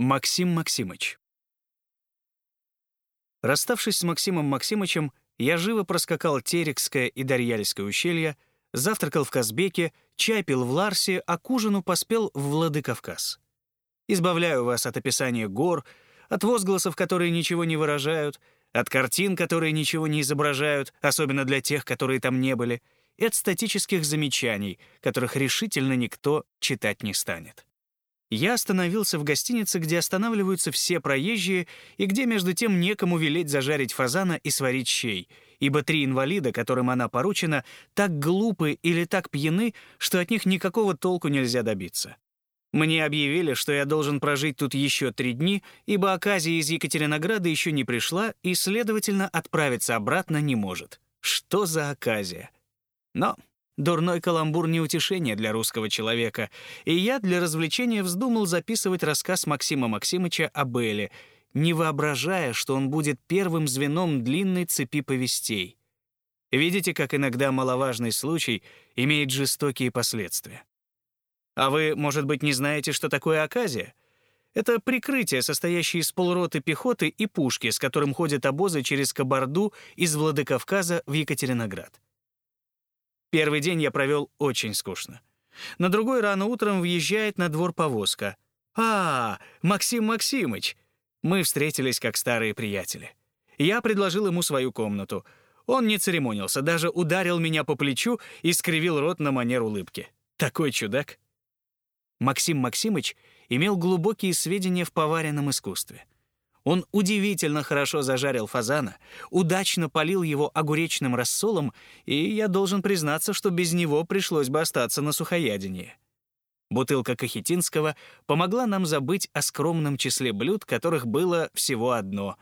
Максим Максимыч. Расставшись с Максимом Максимычем, я живо проскакал Терекское и Дарьяльское ущелья, завтракал в Казбеке, чай пил в Ларсе, а к ужину поспел в Владыкавказ. Избавляю вас от описания гор, от возгласов, которые ничего не выражают, от картин, которые ничего не изображают, особенно для тех, которые там не были, и от статических замечаний, которых решительно никто читать не станет. Я остановился в гостинице, где останавливаются все проезжие и где, между тем, некому велеть зажарить фазана и сварить щей, ибо три инвалида, которым она поручена, так глупы или так пьяны, что от них никакого толку нельзя добиться. Мне объявили, что я должен прожить тут еще три дни, ибо оказия из Екатеринограда еще не пришла и, следовательно, отправиться обратно не может. Что за оказия? Но Дурной каламбур — не утешение для русского человека, и я для развлечения вздумал записывать рассказ Максима Максимыча о Белле, не воображая, что он будет первым звеном длинной цепи повестей. Видите, как иногда маловажный случай имеет жестокие последствия. А вы, может быть, не знаете, что такое оказия? Это прикрытие, состоящее из полуроты пехоты и пушки, с которым ходят обозы через Кабарду из Владикавказа в Екатериноград. Первый день я провел очень скучно. На другой рано утром въезжает на двор повозка. «А, Максим Максимыч!» Мы встретились как старые приятели. Я предложил ему свою комнату. Он не церемонился, даже ударил меня по плечу и скривил рот на манер улыбки. Такой чудак. Максим Максимыч имел глубокие сведения в поваренном искусстве — он удивительно хорошо зажарил фазана, удачно полил его огуречным рассолом, и я должен признаться, что без него пришлось бы остаться на сухоядении. Бутылка Кахетинского помогла нам забыть о скромном числе блюд, которых было всего одно.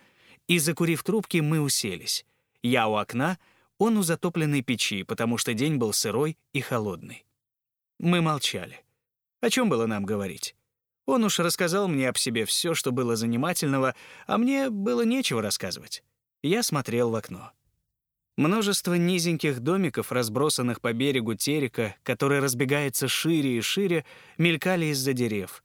И, закурив трубки, мы уселись. Я у окна, он у затопленной печи, потому что день был сырой и холодный. Мы молчали. О чем было нам говорить? Он уж рассказал мне об себе все, что было занимательного, а мне было нечего рассказывать. Я смотрел в окно. Множество низеньких домиков, разбросанных по берегу терека, который разбегается шире и шире, мелькали из-за дерев.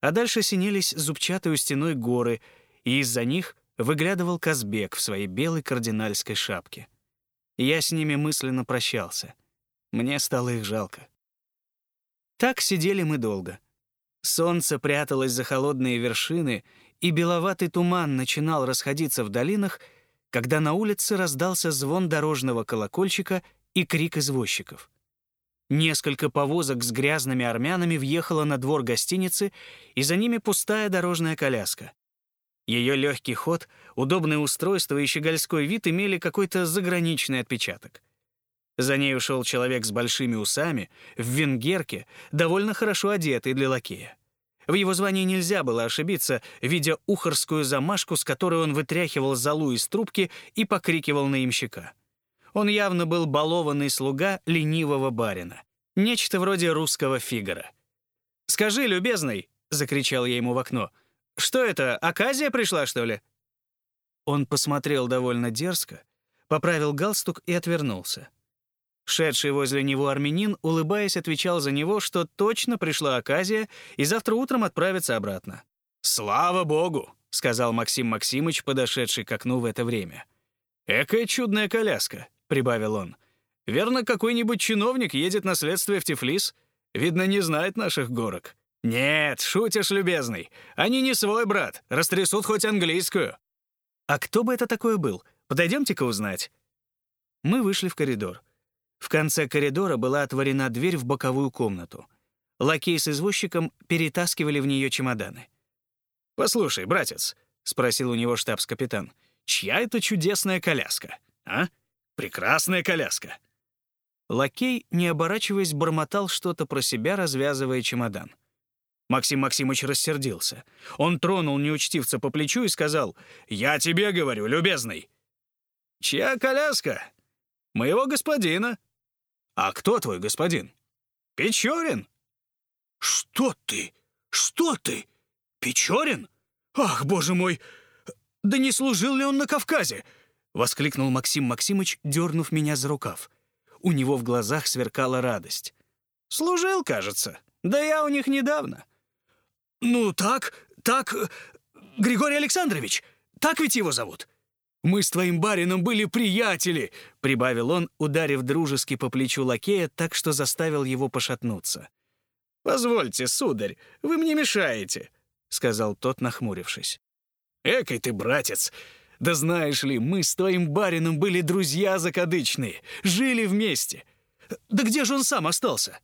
А дальше синелись зубчатой стеной горы, и из-за них выглядывал Казбек в своей белой кардинальской шапке. Я с ними мысленно прощался. Мне стало их жалко. Так сидели мы долго. Солнце пряталось за холодные вершины, и беловатый туман начинал расходиться в долинах, когда на улице раздался звон дорожного колокольчика и крик извозчиков. Несколько повозок с грязными армянами въехало на двор гостиницы, и за ними пустая дорожная коляска. Ее легкий ход, удобное устройство и щегольской вид имели какой-то заграничный отпечаток. За ней ушел человек с большими усами, в венгерке, довольно хорошо одетый для лакея. В его звании нельзя было ошибиться, видя ухарскую замашку, с которой он вытряхивал золу из трубки и покрикивал на ямщика. Он явно был балованный слуга ленивого барина. Нечто вроде русского Фигаро. «Скажи, любезный!» — закричал я ему в окно. «Что это, оказия пришла, что ли?» Он посмотрел довольно дерзко, поправил галстук и отвернулся. Шедший возле него армянин, улыбаясь, отвечал за него, что точно пришла оказия и завтра утром отправится обратно. «Слава богу!» — сказал Максим Максимыч, подошедший к окну в это время. «Экая чудная коляска», — прибавил он. «Верно, какой-нибудь чиновник едет на следствие в Тифлис? Видно, не знает наших горок». «Нет, шутишь, любезный. Они не свой брат, растрясут хоть английскую». «А кто бы это такой был? Подойдемте-ка узнать». Мы вышли в коридор. В конце коридора была отворена дверь в боковую комнату. Лакей с извозчиком перетаскивали в нее чемоданы. «Послушай, братец», — спросил у него штабс-капитан, «чья это чудесная коляска, а? Прекрасная коляска». Лакей, не оборачиваясь, бормотал что-то про себя, развязывая чемодан. Максим Максимович рассердился. Он тронул неучтивца по плечу и сказал, «Я тебе говорю, любезный». «Чья коляска?» «Моего господина», «А кто твой господин?» «Печорин». «Что ты? Что ты? Печорин? Ах, боже мой! Да не служил ли он на Кавказе?» — воскликнул Максим Максимыч, дернув меня за рукав. У него в глазах сверкала радость. «Служил, кажется. Да я у них недавно». «Ну так, так, Григорий Александрович, так ведь его зовут?» «Мы с твоим барином были приятели», — прибавил он, ударив дружески по плечу лакея так, что заставил его пошатнуться. «Позвольте, сударь, вы мне мешаете», — сказал тот, нахмурившись. «Экой ты, братец! Да знаешь ли, мы с твоим барином были друзья закадычные, жили вместе. Да где же он сам остался?»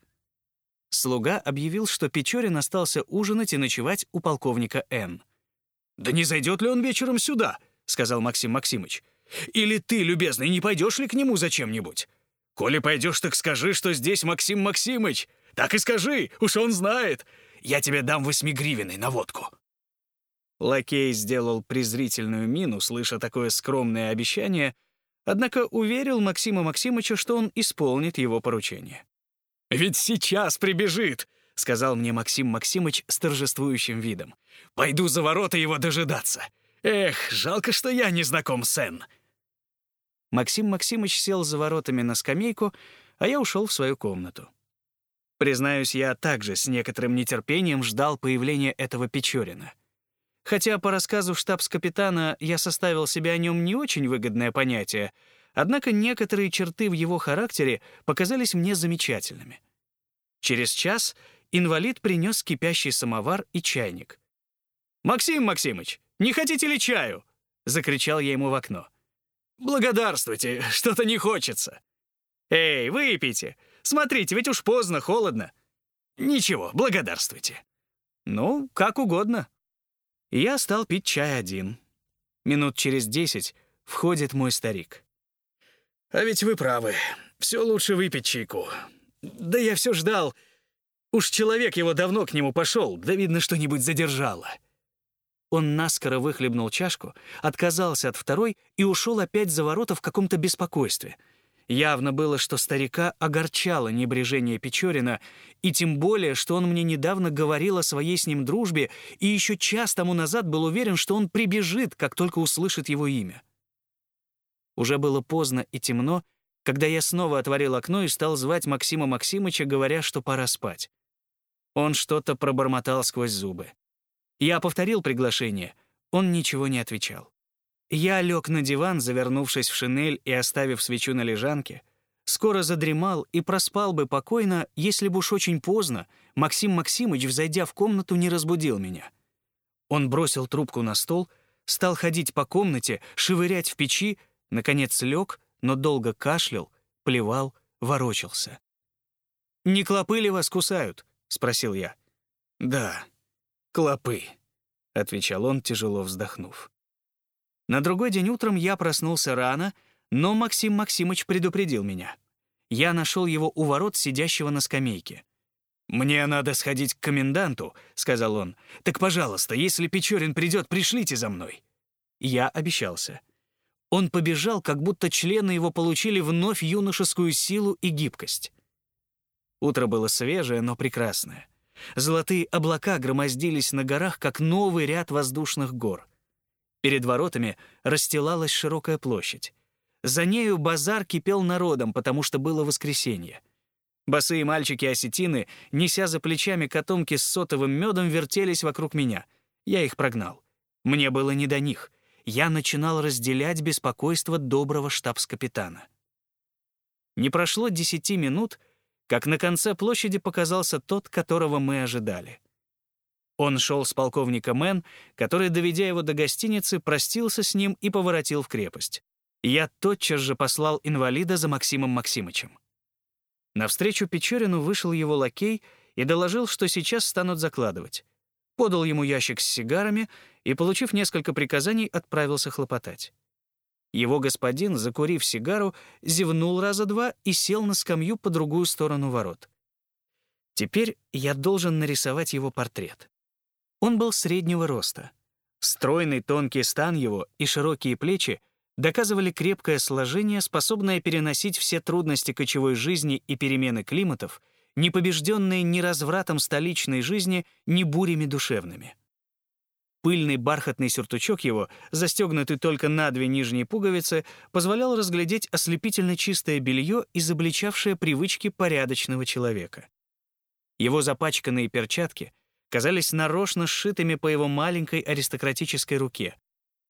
Слуга объявил, что Печорин остался ужинать и ночевать у полковника Н. «Да не зайдет ли он вечером сюда?» — сказал Максим Максимыч. «Или ты, любезный, не пойдешь ли к нему зачем-нибудь? Коли пойдешь, так скажи, что здесь Максим Максимыч. Так и скажи, уж он знает. Я тебе дам восьмигривенный на водку». Лакей сделал презрительную мину, слыша такое скромное обещание, однако уверил Максима Максимыча, что он исполнит его поручение. «Ведь сейчас прибежит», — сказал мне Максим Максимыч с торжествующим видом. «Пойду за ворота его дожидаться. Эх, жалко, что я не знаком с Энн». Максим Максимыч сел за воротами на скамейку, а я ушел в свою комнату. Признаюсь, я также с некоторым нетерпением ждал появления этого Печорина. Хотя по рассказу штабс-капитана я составил себе о нем не очень выгодное понятие, однако некоторые черты в его характере показались мне замечательными. Через час инвалид принес кипящий самовар и чайник. «Максим Максимыч, не хотите ли чаю?» — закричал я ему в окно. «Благодарствуйте, что-то не хочется». «Эй, выпейте! Смотрите, ведь уж поздно, холодно». «Ничего, благодарствуйте». «Ну, как угодно». Я стал пить чай один. Минут через десять входит мой старик. «А ведь вы правы. Все лучше выпить чайку. Да я все ждал. Уж человек его давно к нему пошел, да видно, что-нибудь задержало». Он наскоро выхлебнул чашку, отказался от второй и ушел опять за ворота в каком-то беспокойстве — Явно было, что старика огорчало небрежение Печорина, и тем более, что он мне недавно говорил о своей с ним дружбе и еще час тому назад был уверен, что он прибежит, как только услышит его имя. Уже было поздно и темно, когда я снова отворил окно и стал звать Максима Максимыча, говоря, что пора спать. Он что-то пробормотал сквозь зубы. Я повторил приглашение, он ничего не отвечал. Я лег на диван, завернувшись в шинель и оставив свечу на лежанке. Скоро задремал и проспал бы покойно, если бы уж очень поздно Максим Максимыч, взойдя в комнату, не разбудил меня. Он бросил трубку на стол, стал ходить по комнате, шевырять в печи, наконец лег, но долго кашлял, плевал, ворочался. «Не клопы ли вас кусают?» — спросил я. «Да, клопы», — отвечал он, тяжело вздохнув. На другой день утром я проснулся рано, но Максим Максимыч предупредил меня. Я нашел его у ворот, сидящего на скамейке. «Мне надо сходить к коменданту», — сказал он. «Так, пожалуйста, если Печорин придет, пришлите за мной». Я обещался. Он побежал, как будто члены его получили вновь юношескую силу и гибкость. Утро было свежее, но прекрасное. Золотые облака громоздились на горах, как новый ряд воздушных гор. Перед воротами расстилалась широкая площадь. За нею базар кипел народом, потому что было воскресенье. Босые мальчики-осетины, неся за плечами котомки с сотовым медом, вертелись вокруг меня. Я их прогнал. Мне было не до них. Я начинал разделять беспокойство доброго штабс-капитана. Не прошло десяти минут, как на конце площади показался тот, которого мы ожидали — он шел с полковником Мэн, который, доведя его до гостиницы, простился с ним и поворотил в крепость. Я тотчас же послал инвалида за Максимом Максимычем. Навстречу Печорину вышел его лакей и доложил, что сейчас станут закладывать. Подал ему ящик с сигарами и, получив несколько приказаний, отправился хлопотать. Его господин, закурив сигару, зевнул раза два и сел на скамью по другую сторону ворот. Теперь я должен нарисовать его портрет. Он был среднего роста. Стройный тонкий стан его и широкие плечи доказывали крепкое сложение, способное переносить все трудности кочевой жизни и перемены климатов, не побежденные ни развратом столичной жизни, ни бурями душевными. Пыльный бархатный сюртучок его, застегнутый только на две нижние пуговицы, позволял разглядеть ослепительно чистое белье, изобличавшее привычки порядочного человека. Его запачканные перчатки казались нарочно сшитыми по его маленькой аристократической руке.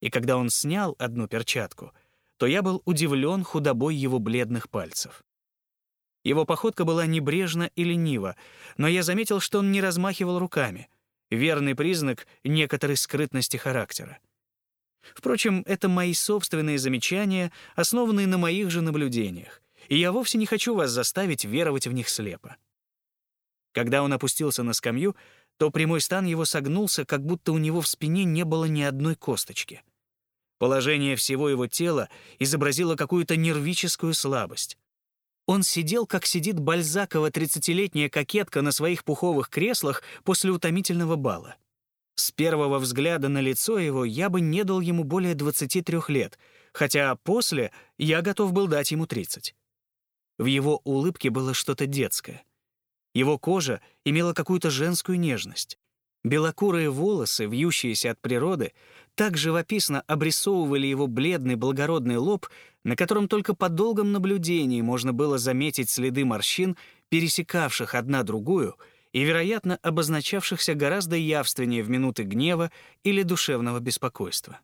И когда он снял одну перчатку, то я был удивлен худобой его бледных пальцев. Его походка была небрежна и ленива, но я заметил, что он не размахивал руками. Верный признак некоторой скрытности характера. Впрочем, это мои собственные замечания, основанные на моих же наблюдениях, и я вовсе не хочу вас заставить веровать в них слепо. Когда он опустился на скамью, то прямой стан его согнулся, как будто у него в спине не было ни одной косточки. Положение всего его тела изобразило какую-то нервическую слабость. Он сидел, как сидит Бальзакова тридцатилетняя кокетка на своих пуховых креслах после утомительного бала. С первого взгляда на лицо его я бы не дал ему более 23 лет, хотя после я готов был дать ему 30. В его улыбке было что-то детское. Его кожа имела какую-то женскую нежность. Белокурые волосы, вьющиеся от природы, так живописно обрисовывали его бледный благородный лоб, на котором только по долгом наблюдении можно было заметить следы морщин, пересекавших одна другую и, вероятно, обозначавшихся гораздо явственнее в минуты гнева или душевного беспокойства.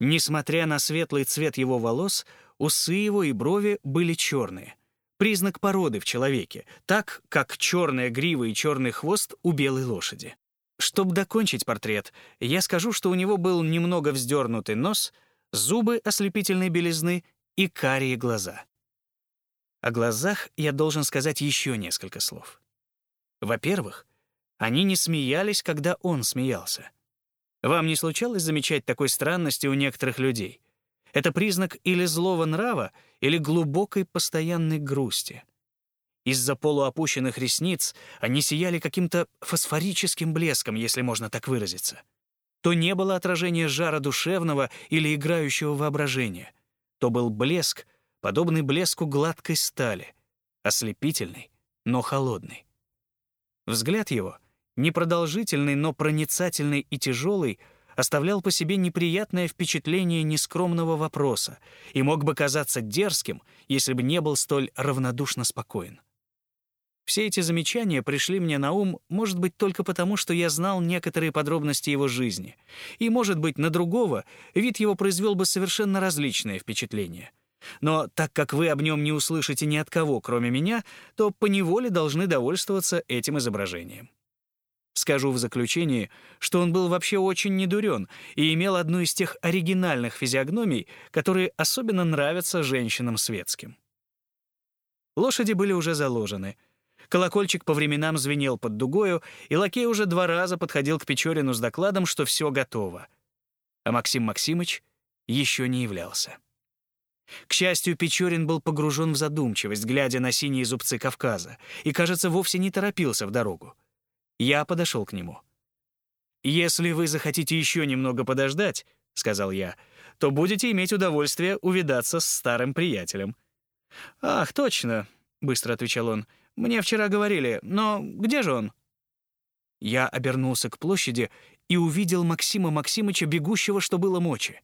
Несмотря на светлый цвет его волос, усы его и брови были черные. Признак породы в человеке, так как черная грива и черный хвост у белой лошади. Чтобы докончить портрет, я скажу, что у него был немного вздернутый нос, зубы ослепительной белизны и карие глаза. О глазах я должен сказать еще несколько слов. Во-первых, они не смеялись, когда он смеялся. Вам не случалось замечать такой странности у некоторых людей? Это признак или злого нрава, или глубокой постоянной грусти. Из-за полуопущенных ресниц они сияли каким-то фосфорическим блеском, если можно так выразиться. То не было отражения жара душевного или играющего воображения. То был блеск, подобный блеску гладкой стали, ослепительный, но холодный. Взгляд его, непродолжительный, но проницательный и тяжелый, оставлял по себе неприятное впечатление нескромного вопроса и мог бы казаться дерзким, если бы не был столь равнодушно спокоен. Все эти замечания пришли мне на ум, может быть, только потому, что я знал некоторые подробности его жизни, и, может быть, на другого вид его произвел бы совершенно различное впечатление. Но так как вы об нем не услышите ни от кого, кроме меня, то поневоле должны довольствоваться этим изображением. Скажу в заключении, что он был вообще очень недурен и имел одну из тех оригинальных физиогномий, которые особенно нравятся женщинам светским. Лошади были уже заложены. Колокольчик по временам звенел под дугою, и лакей уже два раза подходил к Печорину с докладом, что все готово. А Максим Максимыч еще не являлся. К счастью, Печорин был погружен в задумчивость, глядя на синие зубцы Кавказа, и, кажется, вовсе не торопился в дорогу. Я подошел к нему. «Если вы захотите еще немного подождать», — сказал я, «то будете иметь удовольствие увидаться с старым приятелем». «Ах, точно», — быстро отвечал он, «мне вчера говорили, но где же он?» Я обернулся к площади и увидел Максима Максимыча, бегущего, что было мочи.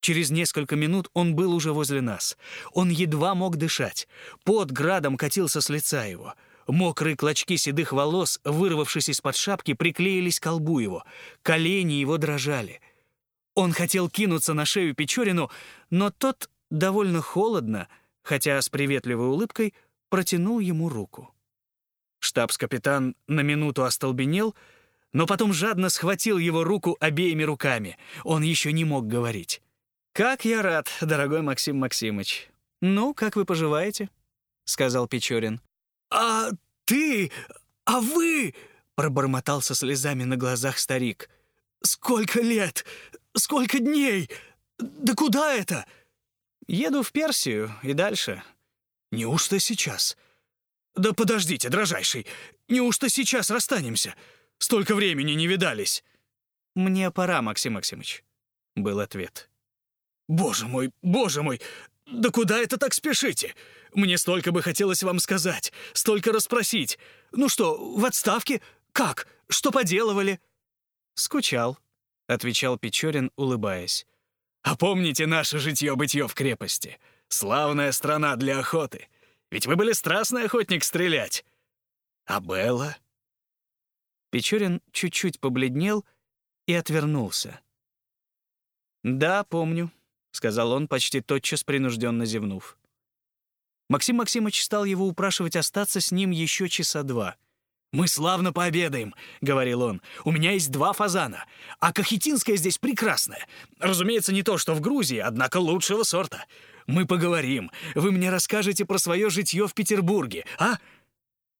Через несколько минут он был уже возле нас. Он едва мог дышать. Под градом катился с лица его. Мокрые клочки седых волос, вырвавшись из-под шапки, приклеились к колбу его. Колени его дрожали. Он хотел кинуться на шею Печорину, но тот довольно холодно, хотя с приветливой улыбкой, протянул ему руку. Штабс-капитан на минуту остолбенел, но потом жадно схватил его руку обеими руками. Он еще не мог говорить. «Как я рад, дорогой Максим Максимыч. Ну, как вы поживаете?» — сказал Печорин. «А ты? А вы?» — пробормотал со слезами на глазах старик. «Сколько лет? Сколько дней? Да куда это?» «Еду в Персию и дальше». «Неужто сейчас?» «Да подождите, дрожайший, неужто сейчас расстанемся? Столько времени не видались». «Мне пора, Максим Максимыч», — был ответ. «Боже мой, боже мой! Да куда это так спешите? Мне столько бы хотелось вам сказать, столько расспросить. Ну что, в отставке? Как? Что поделывали?» «Скучал», — отвечал Печорин, улыбаясь. «А помните наше житье-бытье в крепости? Славная страна для охоты. Ведь вы были страстный охотник стрелять. А Белла?» Печорин чуть-чуть побледнел и отвернулся. «Да, помню», — сказал он, почти тотчас принужденно зевнув. Максим Максимович стал его упрашивать остаться с ним еще часа два. «Мы славно пообедаем», — говорил он. «У меня есть два фазана, а кахетинская здесь прекрасная. Разумеется, не то, что в Грузии, однако лучшего сорта. Мы поговорим. Вы мне расскажете про свое житье в Петербурге, а?»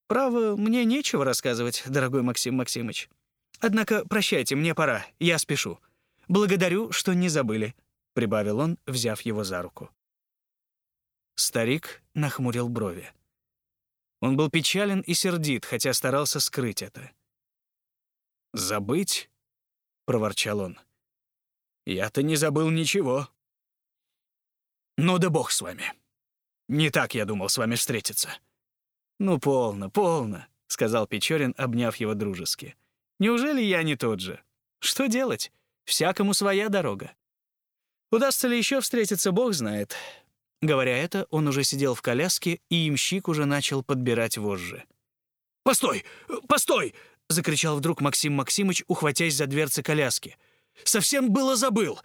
«Право, мне нечего рассказывать, дорогой Максим Максимович. Однако прощайте, мне пора, я спешу. Благодарю, что не забыли», — прибавил он, взяв его за руку. Старик нахмурил брови. Он был печален и сердит, хотя старался скрыть это. «Забыть?» — проворчал он. «Я-то не забыл ничего». «Ну да бог с вами. Не так я думал с вами встретиться». «Ну, полно, полно», — сказал Печорин, обняв его дружески. «Неужели я не тот же? Что делать? Всякому своя дорога. Удастся ли еще встретиться, бог знает. Говоря это, он уже сидел в коляске, и имщик уже начал подбирать вожжи. «Постой! Постой!» — закричал вдруг Максим Максимыч, ухватясь за дверцы коляски. «Совсем было забыл!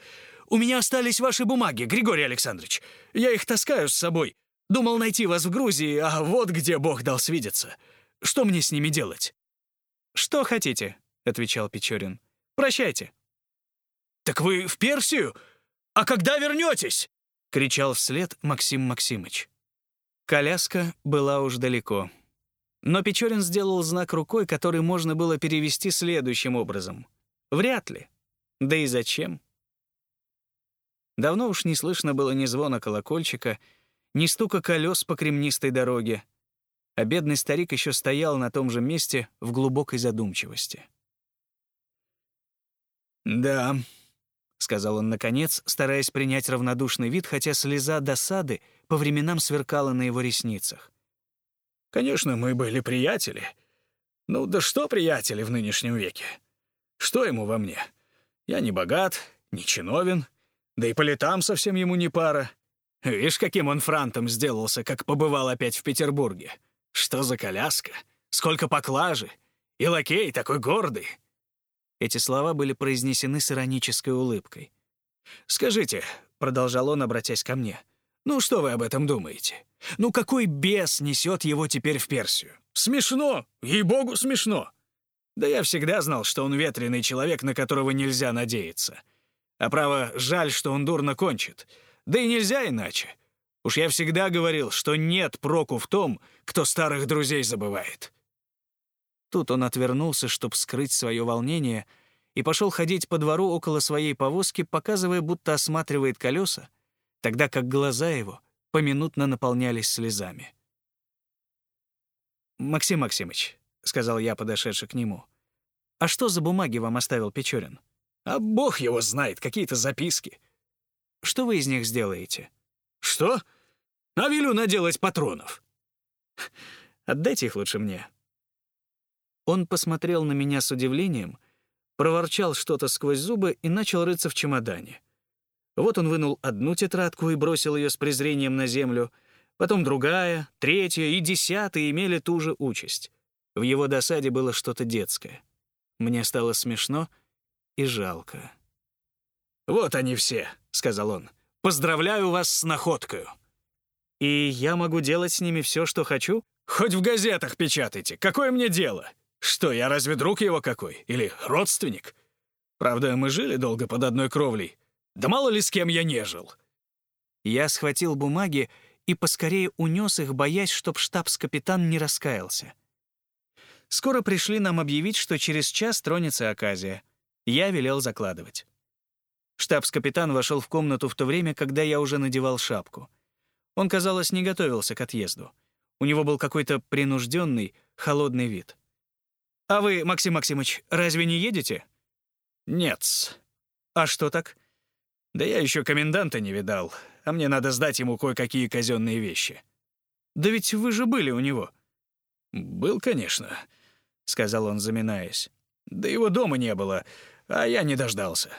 У меня остались ваши бумаги, Григорий Александрович. Я их таскаю с собой. Думал найти вас в Грузии, а вот где Бог дал свидеться. Что мне с ними делать?» «Что хотите?» — отвечал Печорин. «Прощайте». «Так вы в Персию? А когда вернетесь?» — кричал вслед Максим Максимыч. Коляска была уж далеко. Но Печорин сделал знак рукой, который можно было перевести следующим образом. «Вряд ли. Да и зачем?» Давно уж не слышно было ни звона колокольчика, ни стука колес по кремнистой дороге, а бедный старик еще стоял на том же месте в глубокой задумчивости. «Да», — сказал он наконец, стараясь принять равнодушный вид, хотя слеза досады по временам сверкала на его ресницах. «Конечно, мы были приятели. Ну да что приятели в нынешнем веке? Что ему во мне? Я не богат, не чиновен, да и по летам совсем ему не пара. Видишь, каким он франтом сделался, как побывал опять в Петербурге. Что за коляска? Сколько поклажи? И лакей такой гордый. Эти слова были произнесены с иронической улыбкой. «Скажите», — продолжал он, обратясь ко мне, «ну что вы об этом думаете? Ну какой бес несет его теперь в Персию? Смешно! Ей-богу, смешно!» Да я всегда знал, что он ветреный человек, на которого нельзя надеяться. А право, жаль, что он дурно кончит. Да и нельзя иначе. Уж я всегда говорил, что нет проку в том, кто старых друзей забывает. Тут он отвернулся, чтобы скрыть свое волнение, и пошел ходить по двору около своей повозки, показывая, будто осматривает колеса, тогда как глаза его поминутно наполнялись слезами. «Максим Максимыч», — сказал я, подошедший к нему, «а что за бумаги вам оставил Печорин?» «А бог его знает, какие-то записки». «Что вы из них сделаете?» «Что? А велю наделать патронов». «Отдайте их лучше мне», он посмотрел на меня с удивлением, проворчал что-то сквозь зубы и начал рыться в чемодане. Вот он вынул одну тетрадку и бросил ее с презрением на землю, потом другая, третья и десятая имели ту же участь. В его досаде было что-то детское. Мне стало смешно и жалко. «Вот они все», — сказал он. «Поздравляю вас с находкою». «И я могу делать с ними все, что хочу?» «Хоть в газетах печатайте. Какое мне дело?» Что, я разве друг его какой? Или родственник? Правда, мы жили долго под одной кровлей. Да мало ли с кем я не жил. Я схватил бумаги и поскорее унес их, боясь, чтоб штабс-капитан не раскаялся. Скоро пришли нам объявить, что через час тронется оказия. Я велел закладывать. Штабс-капитан вошел в комнату в то время, когда я уже надевал шапку. Он, казалось, не готовился к отъезду. У него был какой-то принужденный, холодный вид. «А вы, Максим Максимович, разве не едете?» «Нет». «А что так?» «Да я еще коменданта не видал, а мне надо сдать ему кое-какие казенные вещи». «Да ведь вы же были у него». «Был, конечно», — сказал он, заминаясь. «Да его дома не было, а я не дождался».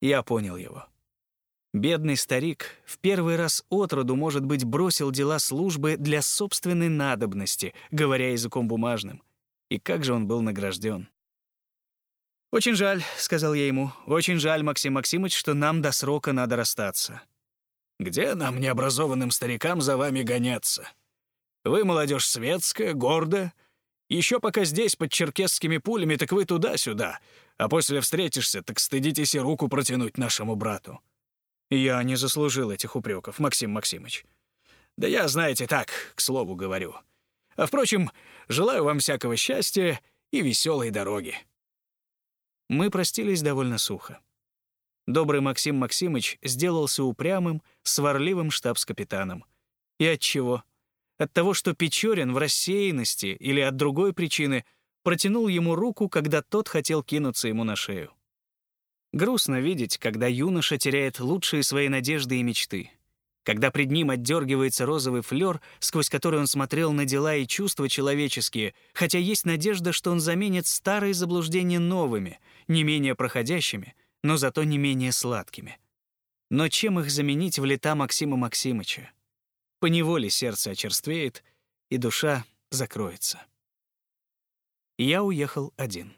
Я понял его. Бедный старик в первый раз от роду, может быть, бросил дела службы для собственной надобности, говоря языком бумажным — И как же он был награжден. «Очень жаль», — сказал я ему, — «очень жаль, Максим Максимович, что нам до срока надо расстаться». «Где нам, необразованным старикам, за вами гоняться? Вы молодежь светская, гордая. Еще пока здесь под черкесскими пулями, так вы туда-сюда, а после встретишься, так стыдитесь и руку протянуть нашему брату». «Я не заслужил этих упреков, Максим Максимович». «Да я, знаете, так, к слову говорю. А, впрочем, желаю вам всякого счастья и веселой дороги». Мы простились довольно сухо. Добрый Максим Максимыч сделался упрямым, сварливым штабс-капитаном. И от чего? От того, что Печорин в рассеянности или от другой причины протянул ему руку, когда тот хотел кинуться ему на шею. Грустно видеть, когда юноша теряет лучшие свои надежды и мечты когда пред ним отдергивается розовый флёр, сквозь который он смотрел на дела и чувства человеческие, хотя есть надежда, что он заменит старые заблуждения новыми, не менее проходящими, но зато не менее сладкими. Но чем их заменить в лета Максима Максимыча? Поневоле сердце очерствеет, и душа закроется. Я уехал один.